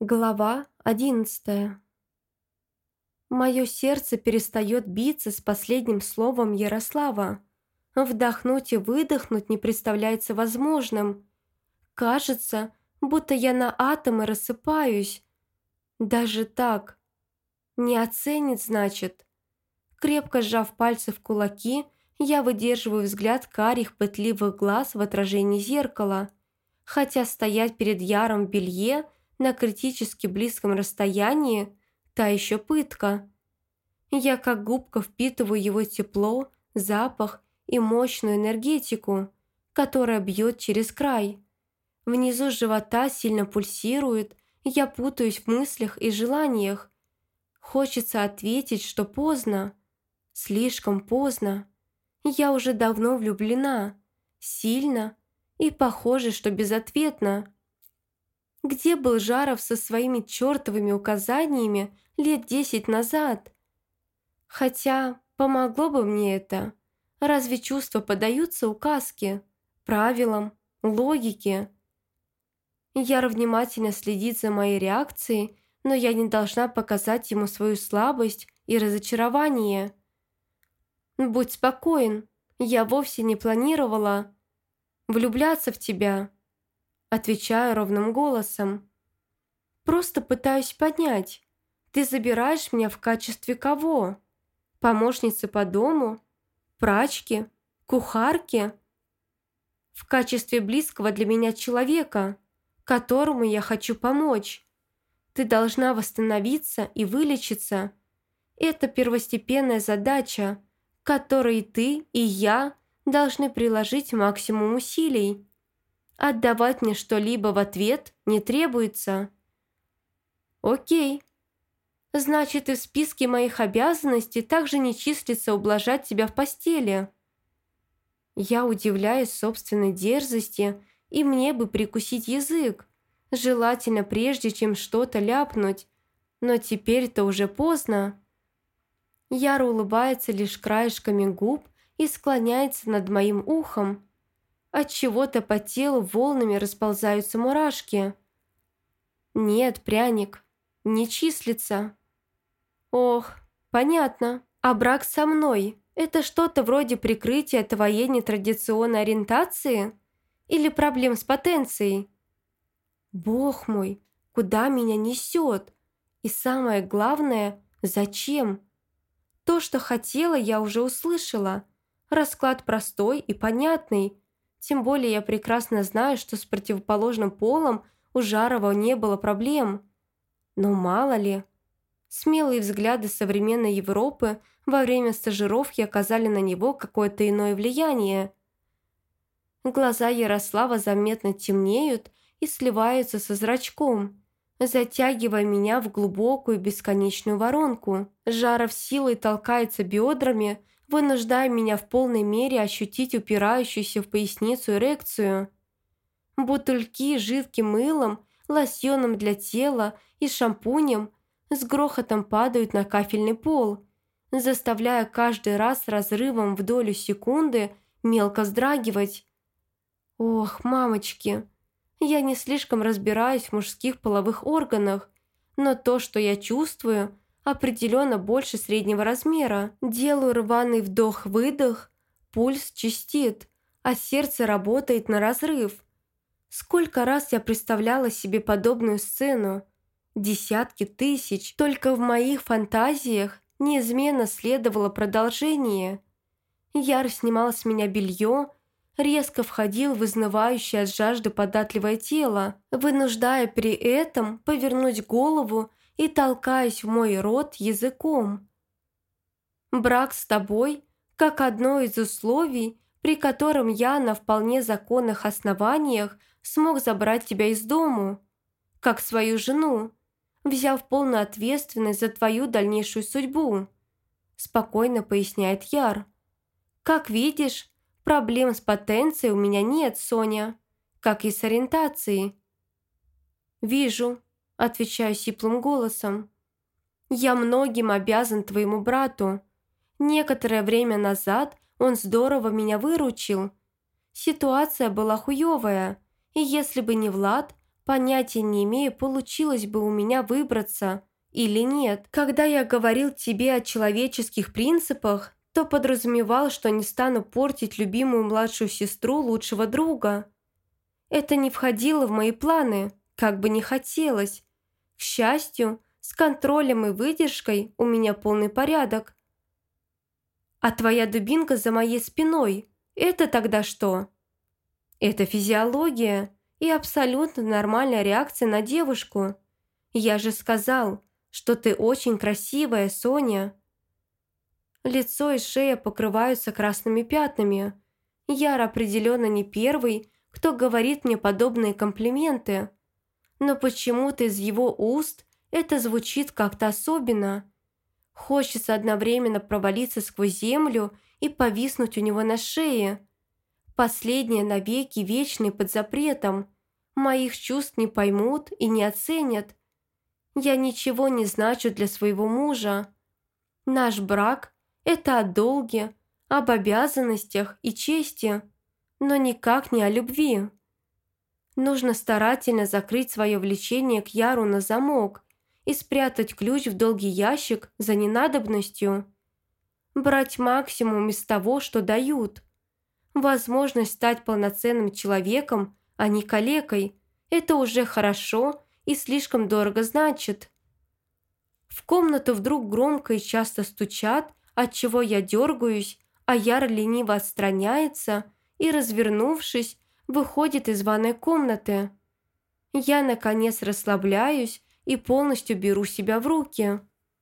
Глава одиннадцатая. Мое сердце перестает биться с последним словом Ярослава. Вдохнуть и выдохнуть не представляется возможным. Кажется, будто я на атомы рассыпаюсь. Даже так. Не оценит, значит. Крепко сжав пальцы в кулаки, я выдерживаю взгляд карих пытливых глаз в отражении зеркала. Хотя стоять перед Яром в белье – на критически близком расстоянии – та еще пытка. Я как губка впитываю его тепло, запах и мощную энергетику, которая бьет через край. Внизу живота сильно пульсирует, я путаюсь в мыслях и желаниях. Хочется ответить, что поздно. Слишком поздно. Я уже давно влюблена. Сильно. И похоже, что безответно. Где был Жаров со своими чертовыми указаниями лет десять назад? Хотя помогло бы мне это. Разве чувства подаются указке, правилам, логике? Яр внимательно следит за моей реакцией, но я не должна показать ему свою слабость и разочарование. «Будь спокоен, я вовсе не планировала влюбляться в тебя». Отвечаю ровным голосом. «Просто пытаюсь понять, ты забираешь меня в качестве кого? Помощницы по дому? Прачки? Кухарки?» «В качестве близкого для меня человека, которому я хочу помочь. Ты должна восстановиться и вылечиться. Это первостепенная задача, которой ты и я должны приложить максимум усилий. Отдавать мне что-либо в ответ не требуется. Окей. Значит, и в списке моих обязанностей также не числится ублажать тебя в постели. Я удивляюсь собственной дерзости, и мне бы прикусить язык, желательно прежде, чем что-то ляпнуть. Но теперь-то уже поздно. Яра улыбается лишь краешками губ и склоняется над моим ухом, от чего-то по телу волнами расползаются мурашки. Нет, пряник, не числится. Ох, понятно. А брак со мной – это что-то вроде прикрытия твоей нетрадиционной ориентации? Или проблем с потенцией? Бог мой, куда меня несет? И самое главное, зачем? То, что хотела, я уже услышала. Расклад простой и понятный – тем более я прекрасно знаю, что с противоположным полом у Жарова не было проблем. Но мало ли. Смелые взгляды современной Европы во время стажировки оказали на него какое-то иное влияние. Глаза Ярослава заметно темнеют и сливаются со зрачком, затягивая меня в глубокую бесконечную воронку. Жаров силой толкается бедрами, вынуждая меня в полной мере ощутить упирающуюся в поясницу эрекцию. Бутыльки жидким мылом, лосьоном для тела и шампунем с грохотом падают на кафельный пол, заставляя каждый раз разрывом в долю секунды мелко вздрагивать. Ох, мамочки, я не слишком разбираюсь в мужских половых органах, но то, что я чувствую – определенно больше среднего размера. Делаю рваный вдох-выдох, пульс чистит, а сердце работает на разрыв. Сколько раз я представляла себе подобную сцену? Десятки тысяч. Только в моих фантазиях неизменно следовало продолжение. Яр снимал с меня белье, резко входил в изнывающее от жажды податливое тело, вынуждая при этом повернуть голову и толкаясь в мой рот языком. Брак с тобой, как одно из условий, при котором я на вполне законных основаниях смог забрать тебя из дому, как свою жену, взяв полную ответственность за твою дальнейшую судьбу», спокойно поясняет Яр. «Как видишь, проблем с потенцией у меня нет, Соня, как и с ориентацией». «Вижу», Отвечаю сиплым голосом. «Я многим обязан твоему брату. Некоторое время назад он здорово меня выручил. Ситуация была хуевая, и если бы не Влад, Понятия не имею, получилось бы у меня выбраться или нет. Когда я говорил тебе о человеческих принципах, то подразумевал, что не стану портить любимую младшую сестру лучшего друга. Это не входило в мои планы, как бы не хотелось. К счастью, с контролем и выдержкой у меня полный порядок. А твоя дубинка за моей спиной – это тогда что? Это физиология и абсолютно нормальная реакция на девушку. Я же сказал, что ты очень красивая, Соня. Лицо и шея покрываются красными пятнами. Яр определенно не первый, кто говорит мне подобные комплименты. Но почему-то из его уст это звучит как-то особенно. Хочется одновременно провалиться сквозь землю и повиснуть у него на шее. Последнее навеки вечный под запретом. Моих чувств не поймут и не оценят. Я ничего не значу для своего мужа. Наш брак – это о долге, об обязанностях и чести, но никак не о любви. Нужно старательно закрыть свое влечение к Яру на замок и спрятать ключ в долгий ящик за ненадобностью. Брать максимум из того, что дают. Возможность стать полноценным человеком, а не калекой – это уже хорошо и слишком дорого значит. В комнату вдруг громко и часто стучат, от чего я дергаюсь, а Яр лениво отстраняется и, развернувшись, выходит из ванной комнаты. Я, наконец, расслабляюсь и полностью беру себя в руки.